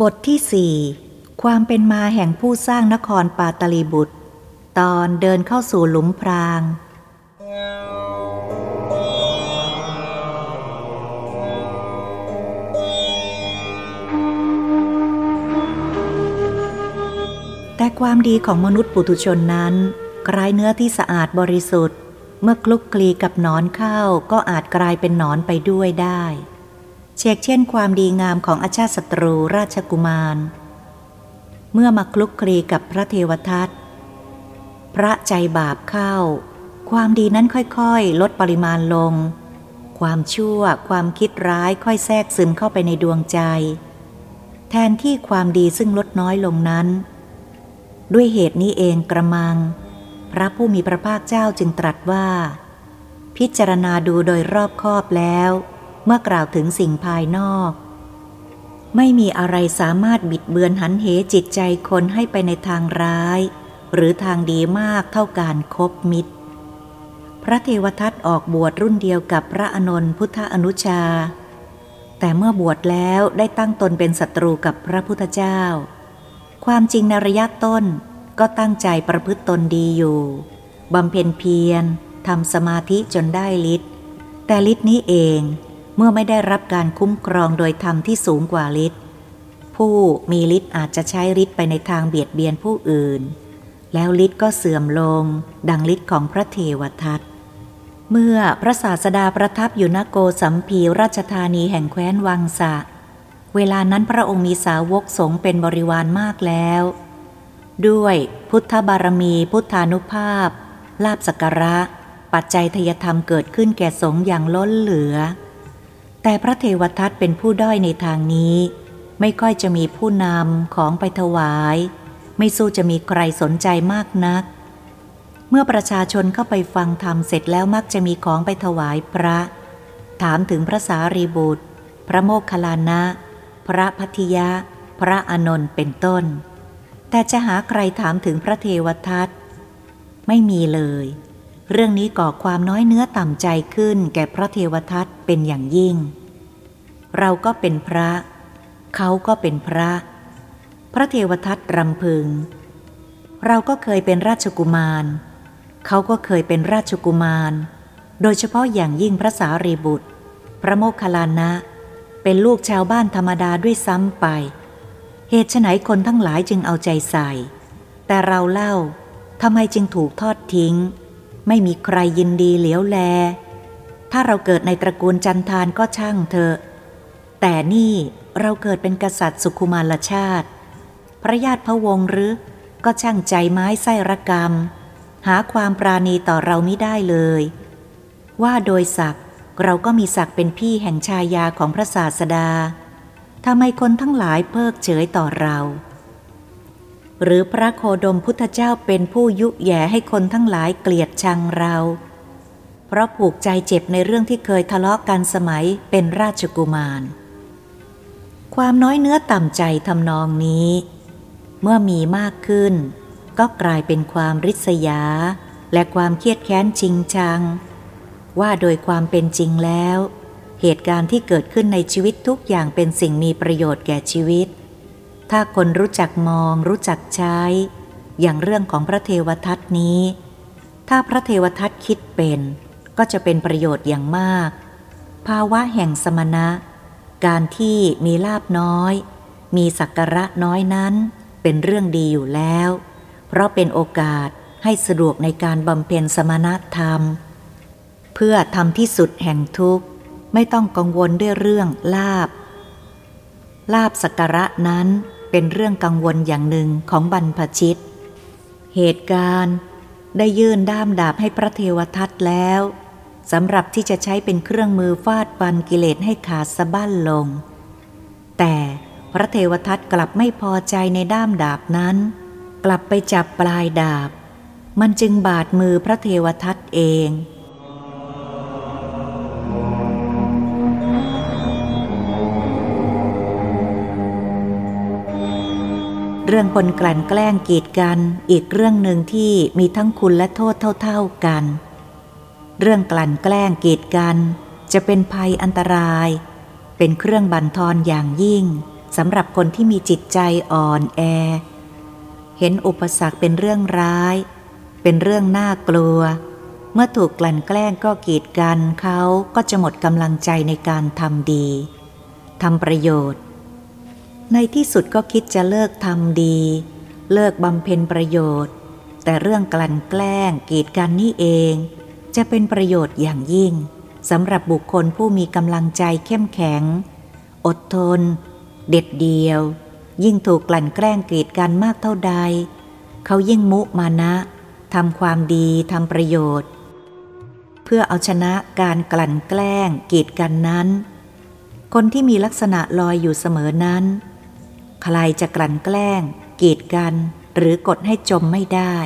บทที่สี่ความเป็นมาแห่งผู้สร้างนครปาตลีบุตร ตอนเดินเข้าสู่หลุมพราง แต่ความดีของมนุษย์ปุถุชนนั้นกลายเนื้อที่สะอาดบริสุทธิ์ เมื่อคลุกคลีกับนอนเข้าก็อาจกลายเป็นนอนไปด้วยได้ เชกเช่นความดีงามของอาชาติศัตรูราชกุมาร เมื่อมาคลุกคลีกับพระเทวทัตพระใจบาปเข้า ความดีนั้นค่อยๆ ลดปริมาณลง ความชั่วความคิดร้ายค่อยแทรกซึมเข้าไปในดวงใจ แทนที่ความดีซึ่งลดน้อยลงนั้น ด้วยเหตุนี้เองกระมัง พระผู้มีพระภาคเจ้าจึงตรัสว่า พิจารณาดูโดยรอบคอบแล้ว เมื่อกล่าวถึงสิ่งภายนอก ไม่มีอะไรสามารถบิดเบือนหันเหจิตใจคนให้ไปในทางร้าย หรือทางดีมากเท่าการครบมิตร พระเทวทัตออกบวชรุ่นเดียวกับพระอนนท์พุทธอนุชา แต่เมื่อบวชแล้วได้ตั้งตนเป็นศัตรูกับพระพุทธเจ้า ความจริงในระยะต้นก็ตั้งใจประพฤติตนดีอยู่บำเพ็ญเพียรทำสมาธิจนได้ฤทธิ์แต่ฤทธิ์นี้เอง เมื่อไม่ได้รับการคุ้มครองโดยธรรมที่สูงกว่าฤทธิ์ผู้มีฤทธิ์อาจจะใช้ฤทธิ์ไปในทางเบียดเบียนผู้อื่น แล้วฤทธิ์ก็เสื่อมลง ดังฤทธิ์ของพระเทวทัตเมื่อพระศาสดาประทับอยู่ณโกสัมพีราชธานีแห่งแคว้นวังสะ เวลานั้นพระองค์มีสาวกสงเป็นบริวารมากแล้ว ด้วยพุทธบารมีพุทธานุภาพ ลาบสักระ ปัจจัยทยธรรมเกิดขึ้นแก่สงอย่างล้นเหลือ แต่พระเทวทัตเป็นผู้ด้อยในทางนี้ ไม่ค่อยจะมีผู้นำของไปถวาย ไม่สู้จะมีใครสนใจมากนัก เมื่อประชาชนเข้าไปฟังธรรมเสร็จแล้วมักจะมีของไปถวายพระ ถามถึงพระสารีบุตร พระโมคคัลลานะ พระพัทยะ พระอนนท์เป็นต้น แต่จะหาใครถามถึงพระเทวทัตไม่มีเลย เรื่องนี้ก่อความน้อยเนื้อต่ำใจขึ้นแก่พระเทวทัตเป็นอย่างยิ่ง เราก็เป็นพระ เขาก็เป็นพระ พระเทวทัตรำพึง เราก็เคยเป็นราชกุมาร เขาก็เคยเป็นราชกุมาร โดยเฉพาะอย่างยิ่งพระสารีบุตร พระโมคคัลลานะ เป็นลูกชาวบ้านธรรมดาด้วยซ้ำไป เหตุไฉนคนทั้งหลายจึงเอาใจใส่ แต่เราเล่าทำไมจึงถูกทอดทิ้ง ไม่มีใครยินดีเหลียวแล ถ้าเราเกิดในตระกูลจันทานก็ช่างเถอะ แต่นี่เราเกิดเป็นกษัตริย์สุขุมารชาติ พระญาติพระวงศ์หรือก็ช่างใจไม้ไส้ระกรรม หาความปราณีต่อเราไม่ได้เลย ว่าโดยศักดิ์เราก็มีศักดิ์เป็นพี่แห่งชายาของพระศาสดาทำไมคนทั้งหลายเพิกเฉยต่อเรา หรือพระโคดมพุทธเจ้าเป็นผู้ยุแย่ให้คนทั้งหลายเกลียดชังเรา เพราะผูกใจเจ็บในเรื่องที่เคยทะเลาะกันสมัยเป็นราชกุมาร ความน้อยเนื้อต่ำใจทำนองนี้ เมื่อมีมากขึ้น ก็กลายเป็นความริษยา และความเครียดแค้นจริงชัง ว่าโดยความเป็นจริงแล้ว เหตุการณ์ที่เกิดขึ้นในชีวิตทุกอย่างเป็นสิ่งมีประโยชน์แก่ชีวิต ถ้าคนรู้จักมองรู้จักใช้ อย่างเรื่องของพระเทวทัตนี้ ถ้าพระเทวทัตคิดเป็น ก็จะเป็นประโยชน์อย่างมาก ภาวะแห่งสมณะ การที่มีลาบน้อย มีสักการะน้อยนั้นเป็นเรื่องดีอยู่แล้ว เพราะเป็นโอกาสให้สะดวกในการบำเพ็ญสมณธรรม เพื่อทำที่สุดแห่งทุกข์ไม่ต้องกังวลด้วยเรื่องลาบ ลาบสักการะนั้น เป็นเรื่องกังวลอย่างหนึ่งของบรรพชิต เหตุการณ์ได้ยื่นด้ามดาบให้พระเทวทัตแล้วสำหรับที่จะใช้เป็นเครื่องมือฟาดฟันกิเลสให้ขาดสะบั้นลง แต่พระเทวทัตกลับไม่พอใจในด้ามดาบนั้น กลับไปจับปลายดาบ มันจึงบาดมือพระเทวทัตเอง เรื่องคนกลั่นแกล้งกีดกัน อีกเรื่องหนึ่งที่มีทั้งคุณและโทษเท่าๆกัน เรื่องกลั่นแกล้งกีดกัน จะเป็นภัยอันตราย เป็นเครื่องบันทอนอย่างยิ่งสำหรับคนที่มีจิตใจอ่อนแอ เห็นอุปสรรคเป็นเรื่องร้าย เป็นเรื่องน่ากลัว เมื่อถูกกลั่นแกล้งก็กีดกันเขาก็จะหมดกำลังใจในการทำดีทำประโยชน์ ในที่สุดก็คิดจะเลิกทำดี เลิกบำเพ็ญประโยชน์ แต่เรื่องกลั่นแกล้งกีดกันนี่เอง จะเป็นประโยชน์อย่างยิ่งสำหรับบุคคลผู้มีกำลังใจเข้มแข็ง อดทน เด็ดเดียว ยิ่งถูกกลั่นแกล้งกีดกันมากเท่าใด เขายิ่งมุมานะทำความดีทำประโยชน์ เพื่อเอาชนะการกลั่นแกล้งกีดกันนั้น คนที่มีลักษณะลอยอยู่เสมอนั้น ใครจะกลั่นแกล้ง กีดกัน หรือกดให้จมไม่ได้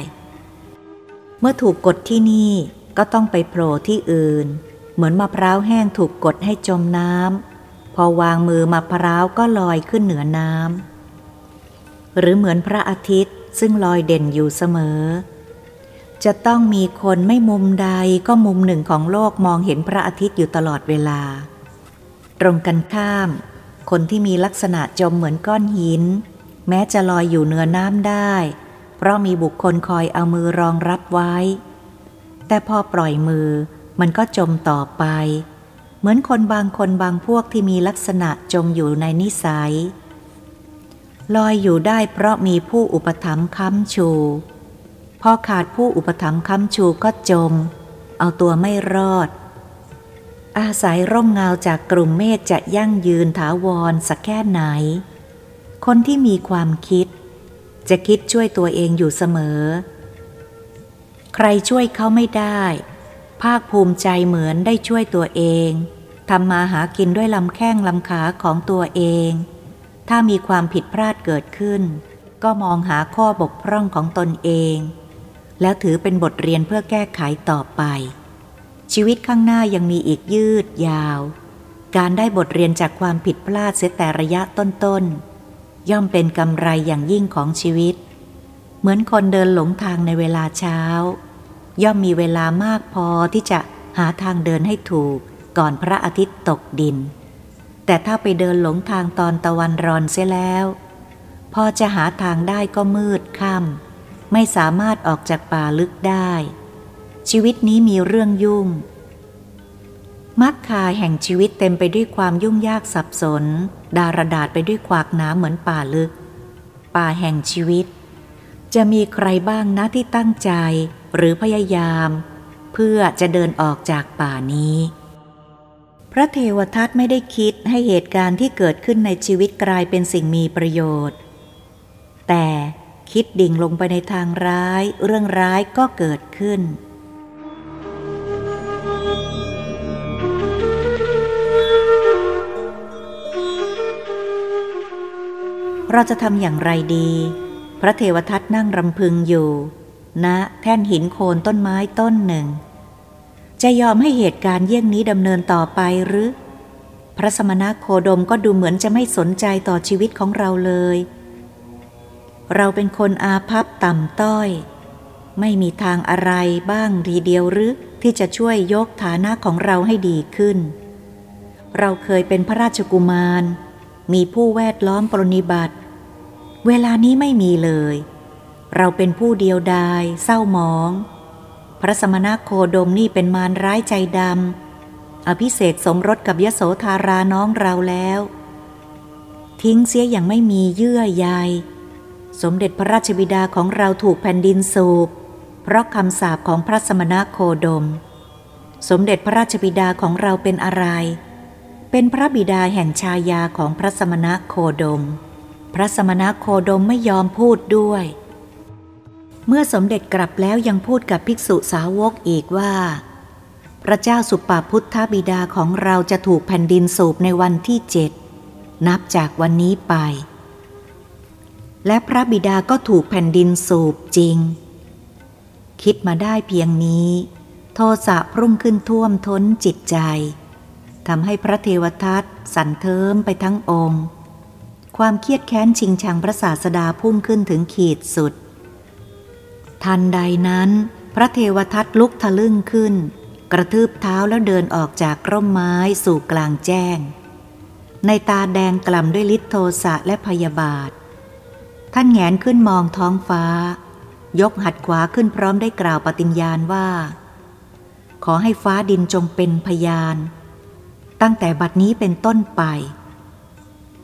เมื่อถูกกดที่นี่ก็ต้องไปโผล่ที่อื่น เหมือนมะพร้าวแห้งถูกกดให้จมน้ำพอวางมือมะพร้าวก็ลอยขึ้นเหนือน้ำหรือเหมือนพระอาทิตย์ซึ่งลอยเด่นอยู่เสมอ จะต้องมีคนไม่มุมใดก็มุมหนึ่งของโลกมองเห็นพระอาทิตย์อยู่ตลอดเวลา ตรงกันข้าม คนที่มีลักษณะจมเหมือนก้อนหิน แม้จะลอยอยู่เหนือน้ำได้ เพราะมีบุคคลคอยเอามือรองรับไว้ แต่พอปล่อยมือมันก็จมต่อไป เหมือนคนบางคนบางพวกที่มีลักษณะจมอยู่ในนิสัย ลอยอยู่ได้เพราะมีผู้อุปถัมภ์ค้ำชู พอขาดผู้อุปถัมภ์ค้ำชูก็จม เอาตัวไม่รอด อาศัยร่มเงาจากกลุ่มเมฆจะยั่งยืนถาวรสักแค่ไหน คนที่มีความคิด จะคิดช่วยตัวเองอยู่เสมอ ใครช่วยเขาไม่ได้ ภาคภูมิใจเหมือนได้ช่วยตัวเองทำมาหากินด้วยลำแข้งลำขาของตัวเอง ถ้ามีความผิดพลาดเกิดขึ้น ก็มองหาข้อบกพร่องของตนเอง แล้วถือเป็นบทเรียนเพื่อแก้ไขต่อไป ชีวิตข้างหน้ายังมีอีกยืดยาว การได้บทเรียนจากความผิดพลาดเสียแต่ระยะต้นๆ ย่อมเป็นกำไรอย่างยิ่งของชีวิต เหมือนคนเดินหลงทางในเวลาเช้า ย่อมมีเวลามากพอที่จะหาทางเดินให้ถูกก่อนพระอาทิตย์ตกดิน แต่ถ้าไปเดินหลงทางตอนตะวันรอนเสียแล้ว พอจะหาทางได้ก็มืดค่ำไม่สามารถออกจากป่าลึกได้ ชีวิตนี้มีเรื่องยุ่งมักคาแห่งชีวิตเต็มไปด้วยความยุ่งยากสับสน ดารดาษไปด้วยขวากน้ำเหมือนป่าลึก ป่าแห่งชีวิต จะมีใครบ้างนะที่ตั้งใจหรือพยายาม เพื่อจะเดินออกจากป่านี้ พระเทวทัตไม่ได้คิดให้เหตุการณ์ที่เกิดขึ้นในชีวิตกลายเป็นสิ่งมีประโยชน์ แต่คิดดิ่งลงไปในทางร้าย เรื่องร้ายก็เกิดขึ้น เราจะทำอย่างไรดี พระเทวทัตนั่งรำพึงอยู่ณนะแท่นหินโคนต้นไม้ต้นหนึ่ง จะยอมให้เหตุการณ์เยี่ยงนี้ดำเนินต่อไปหรือ พระสมณโคดมก็ดูเหมือนจะไม่สนใจต่อชีวิตของเราเลย เราเป็นคนอาภัพต่ำต้อย ไม่มีทางอะไรบ้างทีเดียวหรือที่จะช่วยยกฐานะของเราให้ดีขึ้น เราเคยเป็นพระราชกุมาร มีผู้แวดล้อมปรนิบัติ เวลานี้ไม่มีเลย เราเป็นผู้เดียวดายเศร้าหมอง พระสมณโคดมนี่เป็นมารร้ายใจดำอภิเศกสมรสกับยโสธาราน้องเราแล้ว ทิ้งเสียอย่างไม่มีเยื่อใยสมเด็จพระราชบิดาของเราถูกแผ่นดินสูบ เพราะคำสาปของพระสมณโคดม สมเด็จพระราชบิดาของเราเป็นอะไร เป็นพระบิดาแห่งชายาของพระสมณโคดม พระสมณโคดมไม่ยอมพูดด้วย เมื่อสมเด็จกลับแล้วยังพูดกับภิกษุสาวกอีกว่า พระเจ้าสุปาพุทธบิดาของเราจะถูกแผ่นดินสูบในวันที่เจ็ดนับจากวันนี้ไป และพระบิดาก็ถูกแผ่นดินสูบจริง คิดมาได้เพียงนี้ โทสะพุ่งขึ้นท่วมท้นจิตใจทำให้พระเทวทัตสั่นเทิมไปทั้งองค์ ความเครียดแค้นชิงชังพระศาสดาพุ่งขึ้นถึงขีดสุด ทันใดนั้น พระเทวทัตลุกทะลึ่งขึ้น กระทืบเท้าแล้วเดินออกจากร่มไม้สู่กลางแจ้ง ในตาแดงกล่ำด้วยฤทธิโทสะและพยาบาท ท่านแงนขึ้นมองท้องฟ้า ยกหัดขวาขึ้นพร้อมได้กล่าวปฏิญญาณว่า ขอให้ฟ้าดินจงเป็นพยาน ตั้งแต่บัดนี้เป็นต้นไป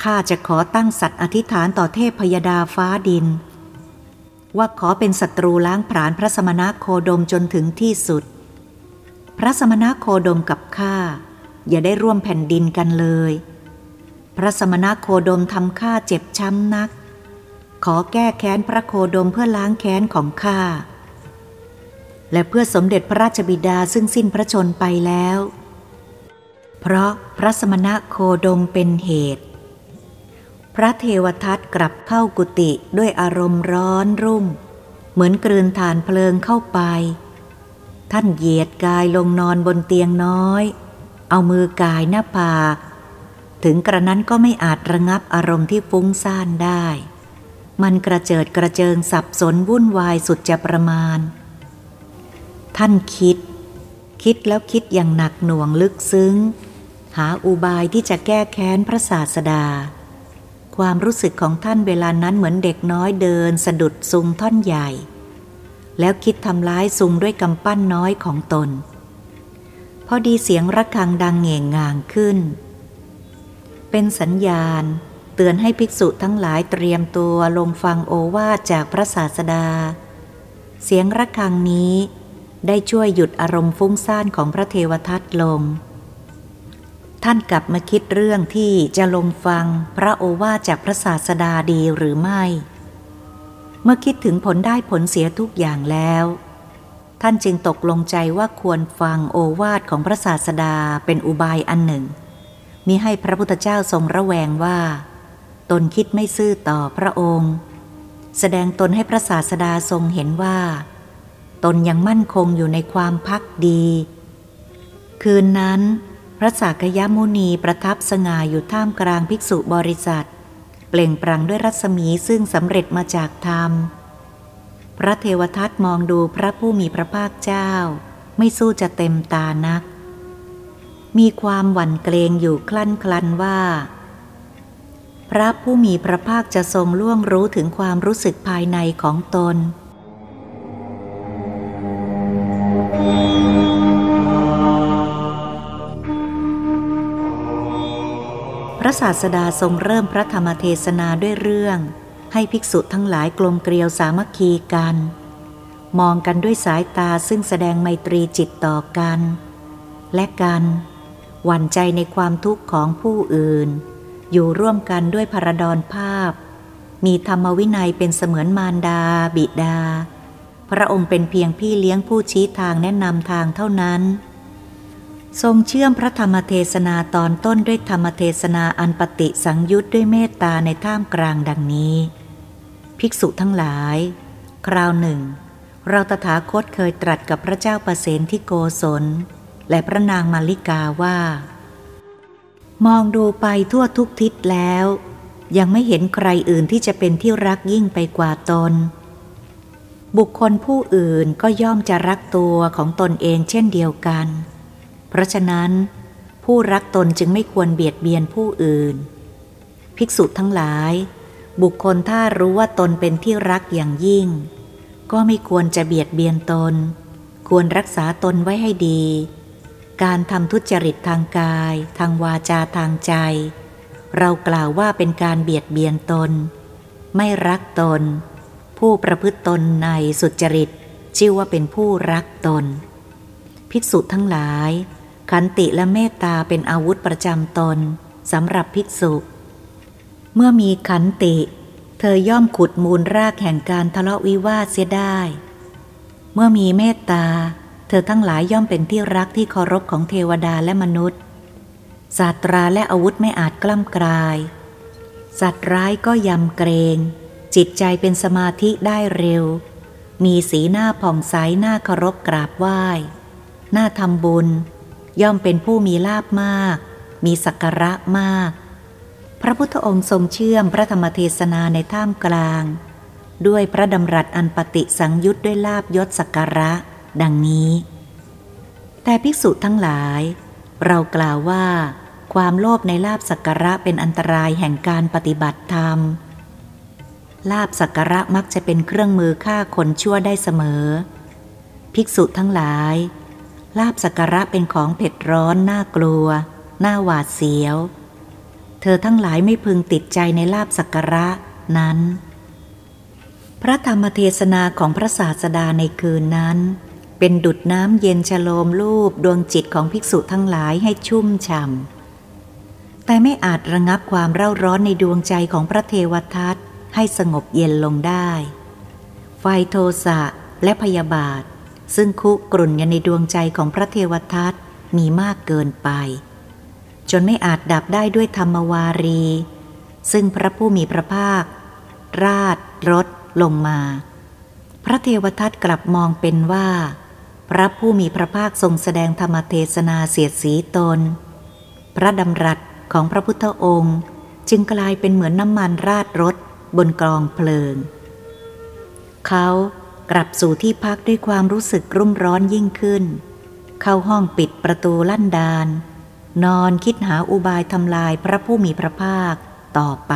ข้าจะขอตั้งสัตว์อธิษฐานต่อเทพพยดาฟ้าดิน ว่าขอเป็นศัตรูล้างผลาญพระสมณะโคดมจนถึงที่สุด พระสมณะโคดมกับข้าอย่าได้ร่วมแผ่นดินกันเลย พระสมณะโคดมทำข้าเจ็บช้ำนัก ขอแก้แค้นพระโคดมเพื่อล้างแค้นของข้าและเพื่อสมเด็จพระราชบิดาซึ่งสิ้นพระชนไปแล้ว เพราะพระสมณะโคดมเป็นเหตุ พระเทวทัตกลับเข้ากุฏิด้วยอารมณ์ร้อนรุ่ม เหมือนกลืนฐานเพลิงเข้าไป ท่านเหยียดกายลงนอนบนเตียงน้อย เอามือกายหน้าผากถึงกระนั้นก็ไม่อาจระงับอารมณ์ที่ฟุ้งซ่านได้ มันกระเจิดกระเจิงสับสนวุ่นวายสุดจะประมาณ ท่านคิด คิดแล้วคิดอย่างหนักหน่วงลึกซึ้ง หาอุบายที่จะแก้แค้นพระศาสดา ความรู้สึกของท่านเวลานั้นเหมือนเด็กน้อยเดิน สะดุดซุงท่อนใหญ่ แล้วคิดทำร้ายซุงด้วยกำปั้นน้อยของตน พอดีเสียงระฆังดังเง่งงางขึ้น เป็นสัญญาณ เตือนให้ภิกษุทั้งหลายเตรียมตัวลงฟังโอวาทจากพระศาสดา เสียงระฆังนี้ได้ช่วยหยุดอารมณ์ฟุ้งซ่านของพระเทวทัตลง ท่านกลับมาคิดเรื่องที่จะลงฟังพระโอวาจากพระศาสดาดีหรือไม่ เมื่อคิดถึงผลได้ผลเสียทุกอย่างแล้ว ท่านจึงตกลงใจว่าควรฟังโอวาทของพระศาสดาเป็นอุบายอันหนึ่ง มิให้พระพุทธเจ้าทรงระแวงว่า ตนคิดไม่ซื่อต่อพระองค์ แสดงตนให้พระศาสดาทรงเห็นว่า ตนยังมั่นคงอยู่ในความพักดี คืนนั้น ระสากยมุนีประทับสง่าอยู่ท่ามกลางภิกษุบริษัท เปล่งปลั่งด้วยรัศมีซึ่งสำเร็จมาจากธรรม พระเทวทัตมองดูพระผู้มีพระภาคเจ้า ไม่สู้จะเต็มตานัก มีความหวั่นเกรงอยู่คลั่นคลันว่า พระผู้มีพระภาคจะทรงล่วงรู้ถึงความรู้สึกภายในของตน พระศาสดาทรงเริ่มพระธรรมเทศนาด้วยเรื่อง ให้ภิกษุทั้งหลายกลมเกลียวสามัคคีกัน มองกันด้วยสายตาซึ่งแสดงไมตรีจิตต่อกัน และกันหวั่นใจในความทุกข์ของผู้อื่น อยู่ร่วมกันด้วยพระดอนภาพ มีธรรมวินัยเป็นเสมือนมารดา บิดา พระองค์เป็นเพียงพี่เลี้ยงผู้ชี้ทางแนะนำทางเท่านั้น ทรงเชื่อมพระธรรมเทศนาตอนต้นด้วยธรรมเทศนาอันปฏิสังยุตด้วยเมตตาในท่ามกลางดังนี้ ภิกษุทั้งหลาย คราวหนึ่ง เราตถาคตเคยตรัสกับพระเจ้าประเสนที่โกศล และพระนางมาริกาว่า มองดูไปทั่วทุกทิศแล้ว ยังไม่เห็นใครอื่นที่จะเป็นที่รักยิ่งไปกว่าตน บุคคลผู้อื่นก็ย่อมจะรักตัวของตนเองเช่นเดียวกันเพราะฉะนั้น ผู้รักตนจึงไม่ควรเบียดเบียนผู้อื่น ภิกษุทั้งหลาย บุคคลถ้ารู้ว่าตนเป็นที่รักอย่างยิ่ง ก็ไม่ควรจะเบียดเบียนตน ควรรักษาตนไว้ให้ดี การทำทุจริตทางกาย ทางวาจาทางใจ เรากล่าวว่าเป็นการเบียดเบียนตน ไม่รักตน ผู้ประพฤติตนในสุจริตชื่อว่าเป็นผู้รักตน ภิกษุทั้งหลาย ขันติและเมตตาเป็นอาวุธประจำตนสำหรับภิกษุ เมื่อมีขันติ เธอย่อมขุดมูลรากแห่งการทะเลาะวิวาทเสียได้ เมื่อมีเมตตา เธอทั้งหลายย่อมเป็นที่รักที่เคารพของเทวดาและมนุษย์ศาสตราและอาวุธไม่อาจกล้ำกลาย สัตว์ร้ายก็ยำเกรง จิตใจเป็นสมาธิได้เร็ว มีสีหน้าผ่องใสหน้าเคารพกราบไหว้ หน้าทำบุญ ย่อมเป็นผู้มีลาบมาก มีสักการะมาก พระพุทธองค์ทรงเชื่อมพระธรรมเทศนาในท่ามกลาง ด้วยพระดำรัสอันปฏิสังยุตด้วยลาบยศสักการะ ดังนี้ แต่ภิกษุทั้งหลาย เรากล่าวว่า ความโลภในลาบสักการะเป็นอันตรายแห่งการปฏิบัติธรรม ลาบสักการะมักจะเป็นเครื่องมือฆ่าคนชั่วได้เสมอ ภิกษุทั้งหลาย ลาบสักการะเป็นของเผ็ดร้อนน่ากลัว น่าหวาดเสียว เธอทั้งหลายไม่พึงติดใจในลาบสักการะนั้น พระธรรมเทศนาของพระศาสดาในคืนนั้น เป็นดุดน้ำเย็นชโลมรูปดวงจิตของภิกษุทั้งหลายให้ชุ่มฉ่ำแต่ไม่อาจระงับความเร่าร้อนในดวงใจของพระเทวทัตให้สงบเย็นลงได้ ไฟโทสะและพยาบาท ซึ่งคุกรุ่นยันในดวงใจของพระเทวทัตมีมากเกินไป จนไม่อาจดับได้ด้วยธรรมวารี ซึ่งพระผู้มีพระภาค ราดรถลงมา พระเทวทัตกลับมองเป็นว่า พระผู้มีพระภาคทรงแสดงธรรมเทศนาเสียดสีตน พระดำรัสของพระพุทธองค์จึงกลายเป็นเหมือนน้ำมันราดรถบนกองเพลิง เขา กลับสู่ที่พักด้วยความรู้สึกรุ่มร้อนยิ่งขึ้น เข้าห้องปิดประตูลั่นดาน นอนคิดหาอุบายทำลายพระผู้มีพระภาคต่อไป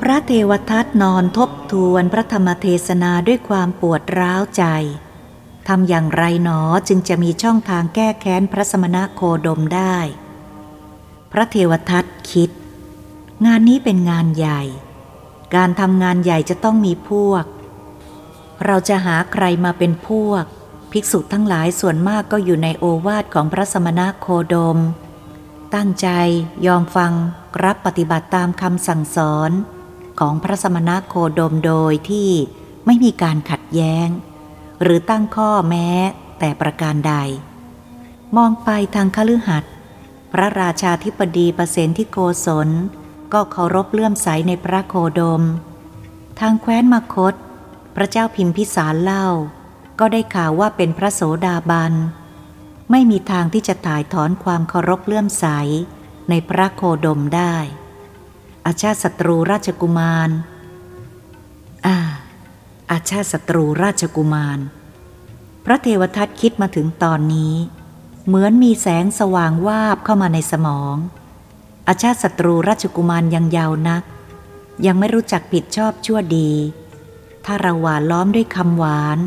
พระเทวทัตนอนทบทวนพระธรรมเทศนาด้วยความปวดร้าวใจ ทำอย่างไรหนอจึงจะมีช่องทางแก้แค้นพระสมณะโคดมได้ พระเทวทัตคิด งานนี้เป็นงานใหญ่ การทำงานใหญ่จะต้องมีพวก เราจะหาใครมาเป็นพวก ภิกษุทั้งหลายส่วนมากก็อยู่ในโอวาทของพระสมณะโคดม ตั้งใจยอมฟังรับปฏิบัติตามคำสั่งสอน ของพระสมณะโคดมโดยที่ไม่มีการขัดแย้ง หรือตั้งข้อแม้แต่ประการใด มองไปทางคฤหัสถ์ ระราชาธิปดีประเสนที่โกศล ก็เคารพเลื่อมใสในพระโคดม ทางแคว้นมคต พระเจ้าพิมพิสารเล่า ก็ได้ข่าวว่าเป็นพระโสดาบัน ไม่มีทางที่จะถ่ายถอนความเคารพเลื่อมใสในพระโคดมได้ อาชาติศัตรูราชกุมาร อ่า อาชาติศัตรูราชกุมาร พระเทวทัตคิดมาถึงตอนนี้ เหมือนมีแสงสว่างวาบเข้ามาในสมอง อาชาติศัตรูราชกุมารยังยาวนัก ยังไม่รู้จักผิดชอบชั่วดี ถ้าเราหวานล้อมด้วยคำหวาน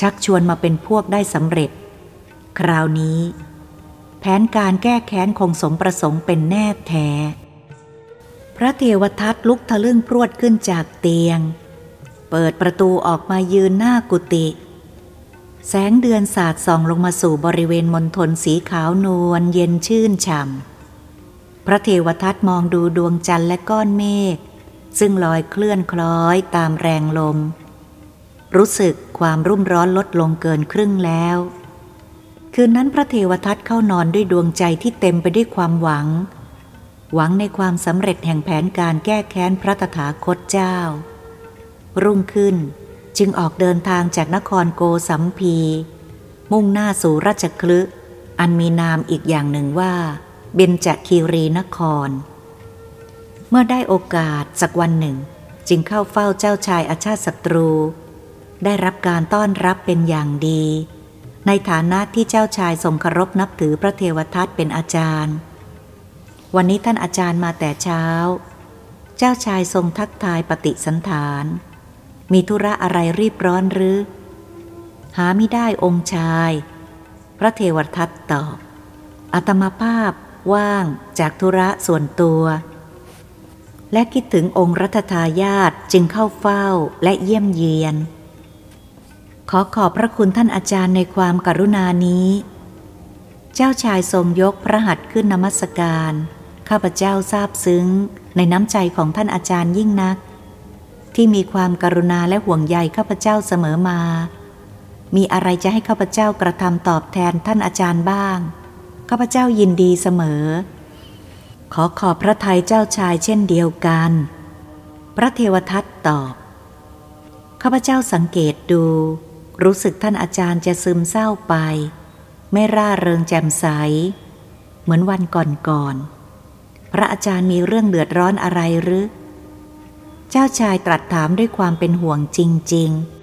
ชักชวนมาเป็นพวกได้สำเร็จ คราวนี้ แผนการแก้แค้นคงสมประสงค์เป็นแน่แท้ พระเทวทัตลุกทะลึ่งพรวดขึ้นจากเตียง เปิดประตูออกมายืนหน้ากุฏิ แสงเดือนสาดส่องลงมาสู่บริเวณมณฑลสีขาวนวลเย็นชื่นฉ่ำ พระเทวทัตมองดูดวงจันทร์และก้อนเมฆ ซึ่งลอยเคลื่อนคล้อยตามแรงลม รู้สึกความรุ่มร้อนลดลงเกินครึ่งแล้ว คืนนั้นพระเทวทัตเข้านอนด้วยดวงใจที่เต็มไปด้วยความหวัง หวังในความสำเร็จแห่งแผนการแก้แค้นพระตถาคตเจ้า รุ่งขึ้น จึงออกเดินทางจากนครโกสัมพี มุ่งหน้าสู่ราชคลึอันมีนามอีกอย่างหนึ่งว่า เบญจคีรีนคร เมื่อได้โอกาสสักวันหนึ่ง จึงเข้าเฝ้าเจ้าชายอาชาติศัตรู ได้รับการต้อนรับเป็นอย่างดี ในฐานะที่เจ้าชายทรงเคารพนับถือพระเทวทัตเป็นอาจารย์ วันนี้ท่านอาจารย์มาแต่เช้า เจ้าชายทรงทักทายปฏิสันฐาน มีธุระอะไรรีบร้อนหรือ หาไม่ได้องค์ชาย พระเทวทัตตอบอัตมาภาพว่างจากธุระส่วนตัว และคิดถึงองค์รัตทายาทจึงเข้าเฝ้าและเยี่ยมเยียน ขอขอบพระคุณท่านอาจารย์ในความกรุณานี้ เจ้าชายทรงยกพระหัตถ์ขึ้นนมัสการ ข้าพเจ้าทราบซึ้งในน้ำใจของท่านอาจารย์ยิ่งนัก ที่มีความกรุณาและห่วงใยข้าพเจ้าเสมอมา มีอะไรจะให้ข้าพเจ้ากระทำตอบแทนท่านอาจารย์บ้าง ข้าพเจ้ายินดีเสมอ ขอขอบพระทัยเจ้าชายเช่นเดียวกัน พระเทวทัตตอบ ข้าพเจ้าสังเกตดู รู้สึกท่านอาจารย์จะซึมเศร้าไป ไม่ร่าเริงแจ่มใส เหมือนวันก่อนๆ พระอาจารย์มีเรื่องเดือดร้อนอะไรหรือ เจ้าชายตรัสถามด้วยความเป็นห่วงจริง ๆ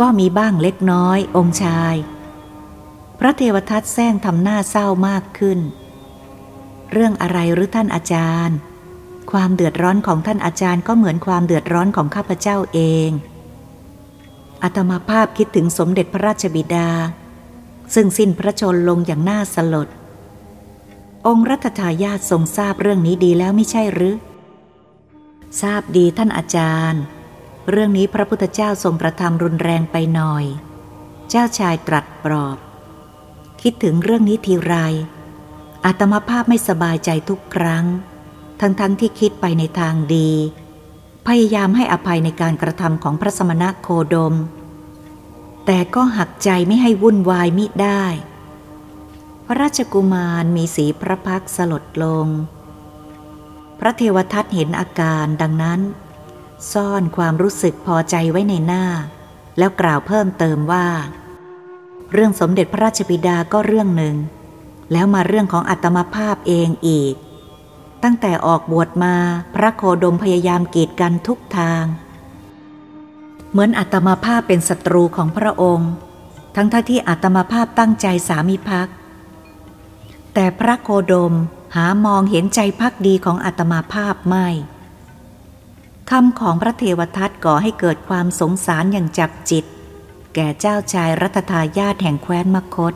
ก็มีบ้างเล็กน้อยองค์ชาย พระเทวทัตแซงทำหน้าเศร้ามากขึ้น เรื่องอะไรหรือท่านอาจารย์ ความเดือดร้อนของท่านอาจารย์ก็เหมือนความเดือดร้อนของข้าพเจ้าเองอาตมาภาพคิดถึงสมเด็จพระราชบิดา ซึ่งสิ้นพระชนลงอย่างน่าสลด องค์รัตทายาททรงทราบเรื่องนี้ดีแล้วไม่ใช่หรือ ทราบดีท่านอาจารย์ เรื่องนี้พระพุทธเจ้าทรงประทำรุนแรงไปหน่อย เจ้าชายตรัสปลอบ คิดถึงเรื่องนี้ทีไรอาตมาภาพไม่สบายใจทุกครั้ง ทั้งๆทที่คิดไปในทางดี พยายามให้อภัยในการกระทำของพระสมณะโคดม แต่ก็หักใจไม่ให้วุ่นวายมิได้ พระราชกุมารมีสีพระพักสลดลง พระเทวทัตเห็นอาการดังนั้น ซ่อนความรู้สึกพอใจไว้ในหน้า แล้วกล่าวเพิ่มเติมว่า เรื่องสมเด็จพระราชบิดาก็เรื่องหนึ่ง แล้วมาเรื่องของอัตมภาพเองอีก ตั้งแต่ออกบวชมาพระโคดมพยายามกีดกันทุกทาง เหมือนอัตมาภาพเป็นศัตรูของพระองค์ ทั้งท่าที่อัตมาภาพตั้งใจสามิภัก แต่พระโคดมหามองเห็นใจพักดีของอัตมาภาพไม่คำของพระเทวทัตก่อให้เกิดความสงสารอย่างจับจิต แก่เจ้าชายรัตทายาทแห่งแคว้นมคต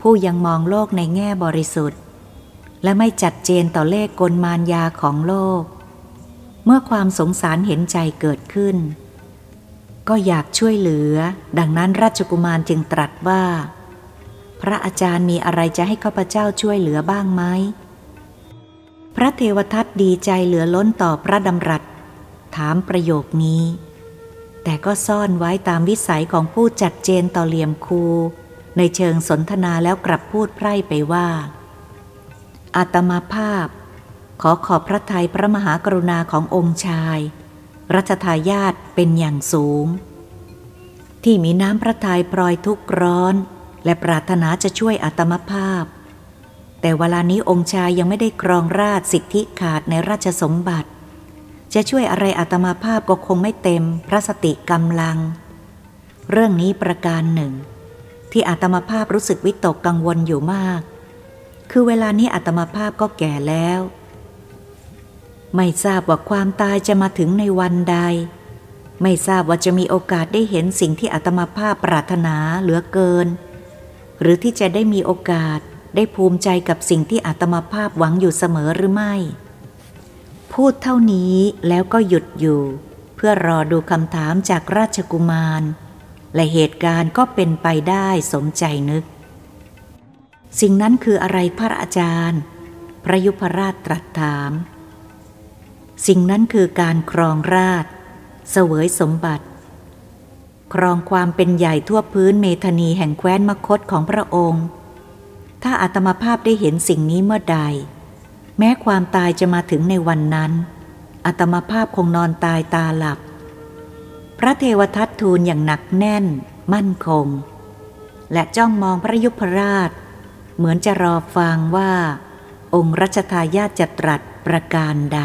ผู้ยังมองโลกในแง่บริสุทธิ์ และไม่จัดเจนต่อเลขกลมารยาของโลก เมื่อความสงสารเห็นใจเกิดขึ้น ก็อยากช่วยเหลือ ดังนั้นราชกุมารจึงตรัสว่า พระอาจารย์มีอะไรจะให้ข้าพเจ้าช่วยเหลือบ้างไหมพระเทวทัตดีใจเหลือล้นต่อพระดำรัส ถามประโยคนี้ แต่ก็ซ่อนไว้ตามวิสัยของผู้จัดเจนต่อเหลี่ยมคู ในเชิงสนทนาแล้วกลับพูดไพร่ไปว่า อาตมาภาพ ขอขอบพระทัยพระมหากรุณาขององค์ชาย รัชทายาทเป็นอย่างสูง ที่มีน้ำพระทัยปลอยทุกร้อน และปรารถนาจะช่วยอาตมาภาพ แต่เวลานี้องค์ชายยังไม่ได้ครองราชสิทธิขาดในราชสมบัติ จะช่วยอะไรอาตมาภาพก็คงไม่เต็มพระสติกำลัง เรื่องนี้ประการหนึ่ง ที่อาตมาภาพรู้สึกวิตกกังวลอยู่มาก คือเวลานี้อัตมาภาพก็แก่แล้ว ไม่ทราบว่าความตายจะมาถึงในวันใด ไม่ทราบว่าจะมีโอกาสได้เห็นสิ่งที่อัตมาภาพปรารถนาเหลือเกิน หรือที่จะได้มีโอกาสได้ภูมิใจกับสิ่งที่อัตมาภาพหวังอยู่เสมอหรือไม่ พูดเท่านี้แล้วก็หยุดอยู่ เพื่อรอดูคำถามจากราชกุมาร และเหตุการณ์ก็เป็นไปได้สมใจนึก สิ่งนั้นคืออะไรพระอาจารย์ พระยุพราชตรัสถาม สิ่งนั้นคือการครองราช เสวยสมบัติ ครองความเป็นใหญ่ทั่วพื้นเมธนีแห่งแคว้นมคตของพระองค์ ถ้าอาตมาภาพได้เห็นสิ่งนี้เมื่อใด แม้ความตายจะมาถึงในวันนั้นอาตมาภาพคงนอนตายตาหลับ พระเทวทัตทูลอย่างหนักแน่น มั่นคง และจ้องมองพระยุพราช เหมือนจะรอฟังว่า องค์รัชทายาทจะตรัสประการใด